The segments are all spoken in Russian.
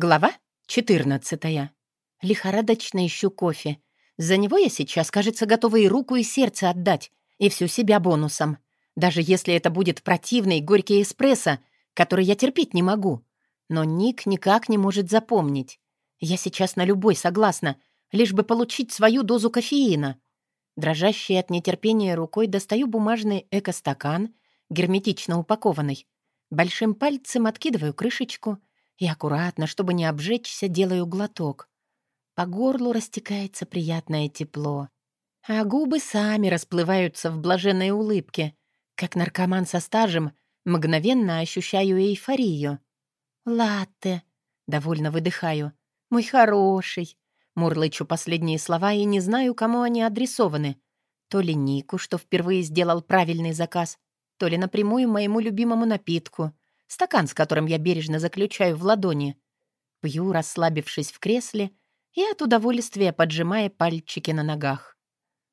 Глава 14. Лихорадочно ищу кофе. За него я сейчас, кажется, готова и руку, и сердце отдать, и всю себя бонусом. Даже если это будет противный горький эспрессо, который я терпеть не могу. Но Ник никак не может запомнить. Я сейчас на любой согласна, лишь бы получить свою дозу кофеина. Дрожащей от нетерпения рукой достаю бумажный эко-стакан, герметично упакованный. Большим пальцем откидываю крышечку — и аккуратно, чтобы не обжечься, делаю глоток. По горлу растекается приятное тепло, а губы сами расплываются в блаженной улыбке. Как наркоман со стажем, мгновенно ощущаю эйфорию. «Латте», — довольно выдыхаю, — «мой хороший». Мурлычу последние слова и не знаю, кому они адресованы. То ли Нику, что впервые сделал правильный заказ, то ли напрямую моему любимому напитку — стакан с которым я бережно заключаю в ладони. Пью, расслабившись в кресле, и от удовольствия поджимая пальчики на ногах.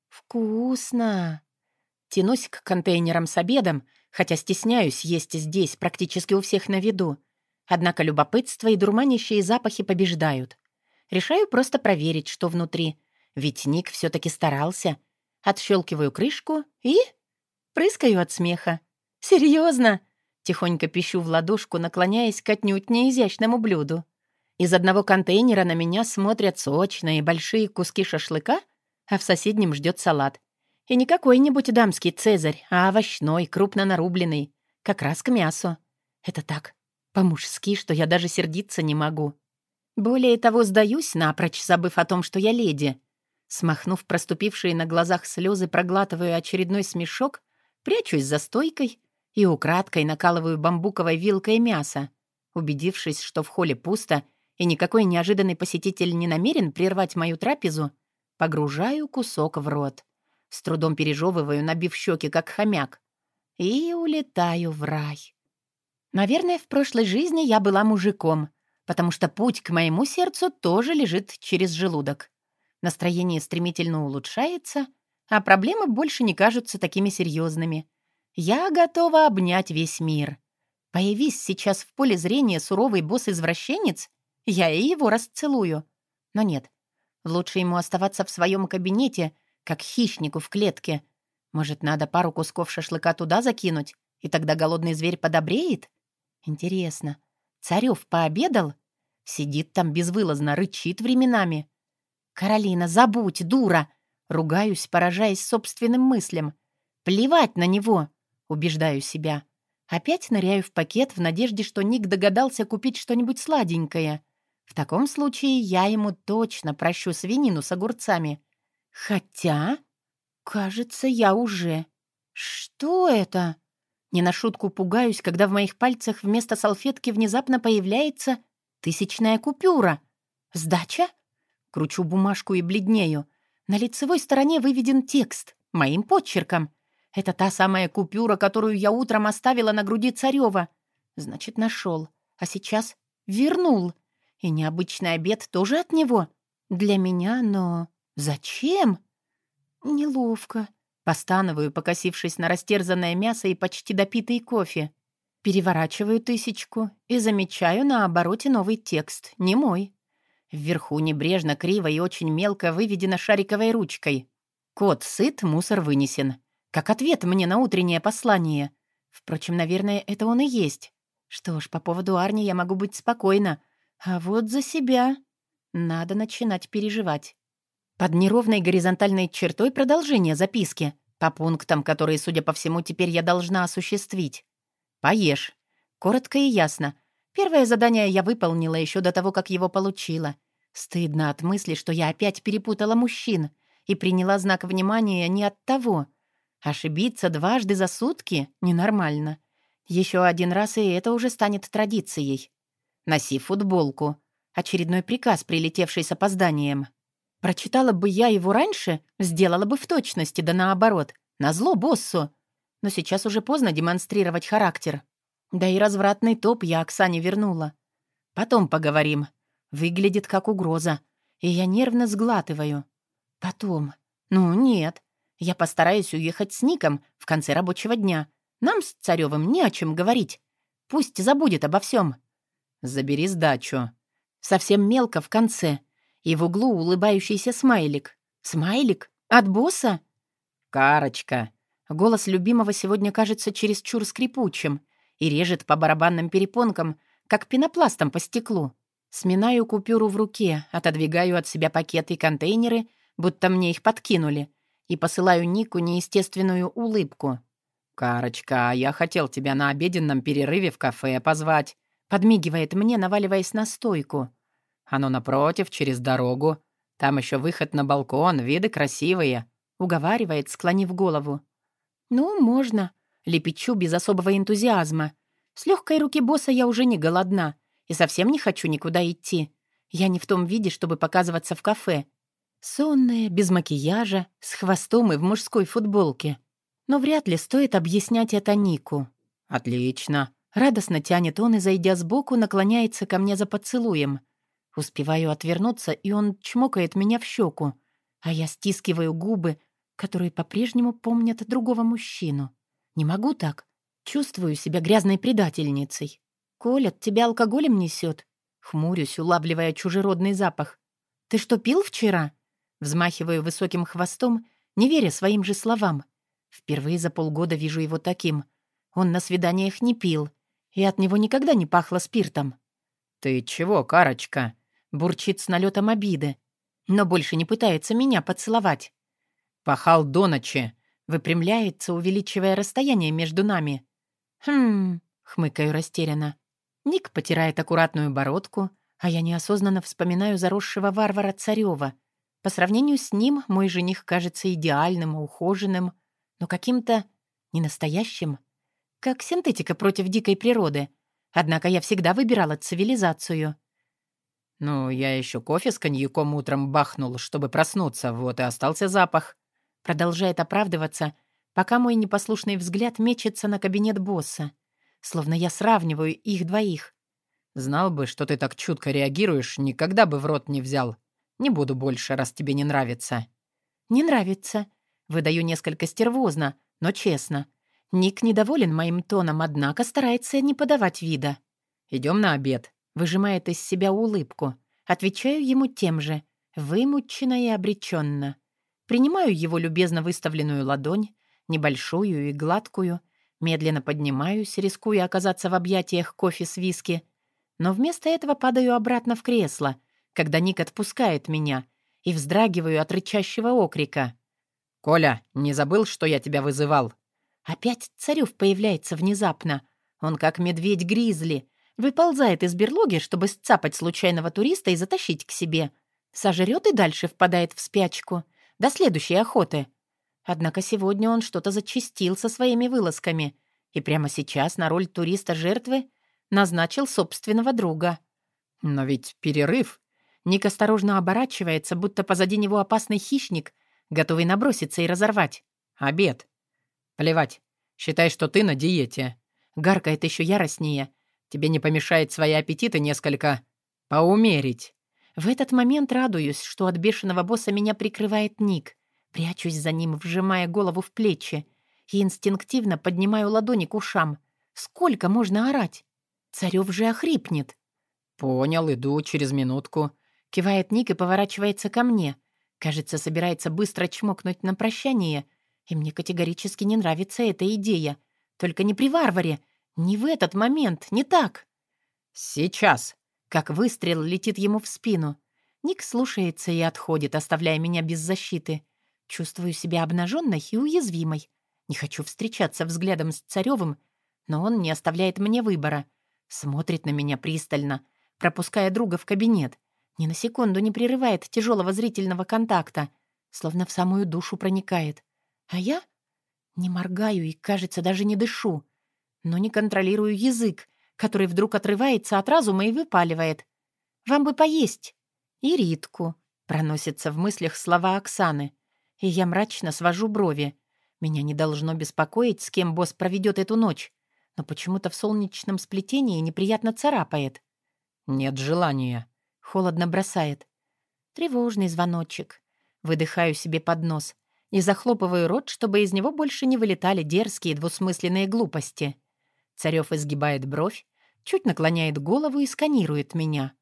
«Вкусно!» Тянусь к контейнерам с обедом, хотя стесняюсь есть здесь, практически у всех на виду. Однако любопытство и дурманящие запахи побеждают. Решаю просто проверить, что внутри. Ведь Ник все таки старался. Отщелкиваю крышку и... прыскаю от смеха. «Серьезно? Тихонько пищу в ладошку, наклоняясь к отнюдь неизящному блюду. Из одного контейнера на меня смотрят сочные большие куски шашлыка, а в соседнем ждет салат. И не какой-нибудь дамский цезарь, а овощной, крупно нарубленный, как раз к мясу. Это так, по-мужски, что я даже сердиться не могу. Более того, сдаюсь, напрочь забыв о том, что я леди. Смахнув проступившие на глазах слезы, проглатываю очередной смешок, прячусь за стойкой и украдкой накалываю бамбуковой вилкой мясо. Убедившись, что в холле пусто и никакой неожиданный посетитель не намерен прервать мою трапезу, погружаю кусок в рот. С трудом пережевываю, набив щеки, как хомяк. И улетаю в рай. Наверное, в прошлой жизни я была мужиком, потому что путь к моему сердцу тоже лежит через желудок. Настроение стремительно улучшается, а проблемы больше не кажутся такими серьезными. Я готова обнять весь мир. Появись сейчас в поле зрения суровый босс-извращенец, я и его расцелую. Но нет, лучше ему оставаться в своем кабинете, как хищнику в клетке. Может, надо пару кусков шашлыка туда закинуть, и тогда голодный зверь подобреет? Интересно, Царев пообедал? Сидит там безвылазно, рычит временами. «Каролина, забудь, дура!» Ругаюсь, поражаясь собственным мыслям. «Плевать на него!» Убеждаю себя. Опять ныряю в пакет в надежде, что Ник догадался купить что-нибудь сладенькое. В таком случае я ему точно прощу свинину с огурцами. Хотя, кажется, я уже... Что это? Не на шутку пугаюсь, когда в моих пальцах вместо салфетки внезапно появляется тысячная купюра. Сдача? Кручу бумажку и бледнею. На лицевой стороне выведен текст моим почерком. Это та самая купюра, которую я утром оставила на груди Царева. Значит, нашел. А сейчас вернул. И необычный обед тоже от него. Для меня, но... Зачем? Неловко. Постановую, покосившись на растерзанное мясо и почти допитый кофе. Переворачиваю тысячку и замечаю на обороте новый текст, не мой. Вверху небрежно, криво и очень мелко выведено шариковой ручкой. Кот сыт, мусор вынесен. Как ответ мне на утреннее послание. Впрочем, наверное, это он и есть. Что ж, по поводу Арни я могу быть спокойна. А вот за себя надо начинать переживать. Под неровной горизонтальной чертой продолжение записки, по пунктам, которые, судя по всему, теперь я должна осуществить. «Поешь». Коротко и ясно. Первое задание я выполнила еще до того, как его получила. Стыдно от мысли, что я опять перепутала мужчин и приняла знак внимания не от того, Ошибиться дважды за сутки ненормально. Еще один раз, и это уже станет традицией. Носи футболку. Очередной приказ, прилетевший с опозданием. Прочитала бы я его раньше, сделала бы в точности, да наоборот. Назло боссу. Но сейчас уже поздно демонстрировать характер. Да и развратный топ я Оксане вернула. Потом поговорим. Выглядит как угроза. И я нервно сглатываю. Потом. Ну, нет. Я постараюсь уехать с Ником в конце рабочего дня. Нам с Царевым не о чем говорить. Пусть забудет обо всем. Забери сдачу. Совсем мелко в конце. И в углу улыбающийся смайлик. Смайлик? От босса? «Карочка!» Голос любимого сегодня кажется чересчур скрипучим и режет по барабанным перепонкам, как пенопластом по стеклу. Сминаю купюру в руке, отодвигаю от себя пакеты и контейнеры, будто мне их подкинули, и посылаю Нику неестественную улыбку. «Карочка, я хотел тебя на обеденном перерыве в кафе позвать», подмигивает мне, наваливаясь на стойку. «Оно напротив, через дорогу. Там еще выход на балкон, виды красивые», уговаривает, склонив голову. «Ну, можно», — лепечу без особого энтузиазма. «С легкой руки босса я уже не голодна и совсем не хочу никуда идти. Я не в том виде, чтобы показываться в кафе. Сонная, без макияжа, с хвостом и в мужской футболке. Но вряд ли стоит объяснять это Нику. «Отлично!» Радостно тянет он и, зайдя сбоку, наклоняется ко мне за поцелуем. Успеваю отвернуться, и он чмокает меня в щеку, а я стискиваю губы, которые по-прежнему помнят другого мужчину. Не могу так. Чувствую себя грязной предательницей. «Коля, тебя алкоголем несет?» Хмурюсь, улавливая чужеродный запах. «Ты что, пил вчера?» Взмахиваю высоким хвостом, не веря своим же словам. Впервые за полгода вижу его таким. Он на свиданиях не пил, и от него никогда не пахло спиртом. «Ты чего, Карочка?» Бурчит с налетом обиды, но больше не пытается меня поцеловать. «Пахал до ночи», выпрямляется, увеличивая расстояние между нами. «Хм...» — хмыкаю растерянно. Ник потирает аккуратную бородку, а я неосознанно вспоминаю заросшего варвара Царева — по сравнению с ним мой жених кажется идеальным, ухоженным, но каким-то ненастоящим. Как синтетика против дикой природы. Однако я всегда выбирала цивилизацию. «Ну, я еще кофе с коньяком утром бахнул, чтобы проснуться, вот и остался запах». Продолжает оправдываться, пока мой непослушный взгляд мечется на кабинет босса. Словно я сравниваю их двоих. «Знал бы, что ты так чутко реагируешь, никогда бы в рот не взял. Не буду больше, раз тебе не нравится». «Не нравится». Выдаю несколько стервозно, но честно. Ник недоволен моим тоном, однако старается не подавать вида. Идем на обед», — выжимает из себя улыбку. Отвечаю ему тем же, вымученно и обреченно. Принимаю его любезно выставленную ладонь, небольшую и гладкую, медленно поднимаюсь, рискуя оказаться в объятиях кофе с виски, но вместо этого падаю обратно в кресло, когда Ник отпускает меня, и вздрагиваю от рычащего окрика. «Коля, не забыл, что я тебя вызывал?» Опять Царев появляется внезапно. Он как медведь-гризли. Выползает из берлоги, чтобы сцапать случайного туриста и затащить к себе. Сожрет и дальше впадает в спячку. До следующей охоты. Однако сегодня он что-то зачистил со своими вылазками. И прямо сейчас на роль туриста-жертвы назначил собственного друга. «Но ведь перерыв», Ник осторожно оборачивается, будто позади него опасный хищник, готовый наброситься и разорвать. «Обед!» «Плевать. Считай, что ты на диете». Гаркает еще яростнее. «Тебе не помешает свои аппетиты несколько поумерить». В этот момент радуюсь, что от бешеного босса меня прикрывает Ник. Прячусь за ним, вжимая голову в плечи. И инстинктивно поднимаю ладони к ушам. Сколько можно орать? Царев же охрипнет. «Понял, иду через минутку», Кивает Ник и поворачивается ко мне. Кажется, собирается быстро чмокнуть на прощание. И мне категорически не нравится эта идея. Только не при варваре. Не в этот момент, не так. «Сейчас!» Как выстрел летит ему в спину. Ник слушается и отходит, оставляя меня без защиты. Чувствую себя обнаженной и уязвимой. Не хочу встречаться взглядом с Царевым, но он не оставляет мне выбора. Смотрит на меня пристально, пропуская друга в кабинет. Ни на секунду не прерывает тяжелого зрительного контакта, словно в самую душу проникает. А я не моргаю и, кажется, даже не дышу, но не контролирую язык, который вдруг отрывается от разума и выпаливает. «Вам бы поесть!» «И Ритку!» — проносятся в мыслях слова Оксаны. И я мрачно свожу брови. Меня не должно беспокоить, с кем босс проведет эту ночь, но почему-то в солнечном сплетении неприятно царапает. «Нет желания», Холодно бросает. Тревожный звоночек. Выдыхаю себе под нос и захлопываю рот, чтобы из него больше не вылетали дерзкие двусмысленные глупости. Царев изгибает бровь, чуть наклоняет голову и сканирует меня.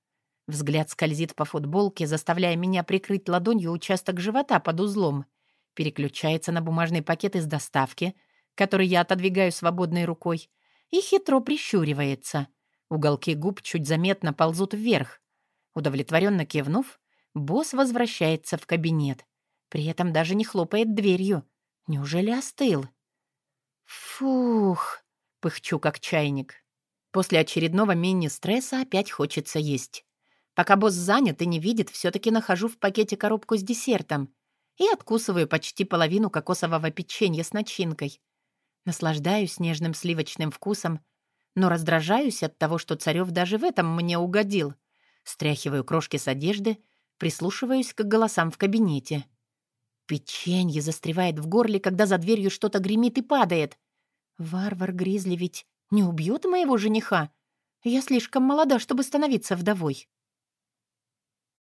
Взгляд скользит по футболке, заставляя меня прикрыть ладонью участок живота под узлом. Переключается на бумажный пакет из доставки, который я отодвигаю свободной рукой, и хитро прищуривается. Уголки губ чуть заметно ползут вверх. Удовлетворенно кивнув, босс возвращается в кабинет. При этом даже не хлопает дверью. Неужели остыл? Фух, пыхчу как чайник. После очередного мини-стресса опять хочется есть. Пока босс занят и не видит, все-таки нахожу в пакете коробку с десертом и откусываю почти половину кокосового печенья с начинкой. Наслаждаюсь нежным сливочным вкусом, но раздражаюсь от того, что Царев даже в этом мне угодил. Стряхиваю крошки с одежды, прислушиваюсь к голосам в кабинете. Печенье застревает в горле, когда за дверью что-то гремит и падает. Варвар Гризли ведь не убьет моего жениха? Я слишком молода, чтобы становиться вдовой.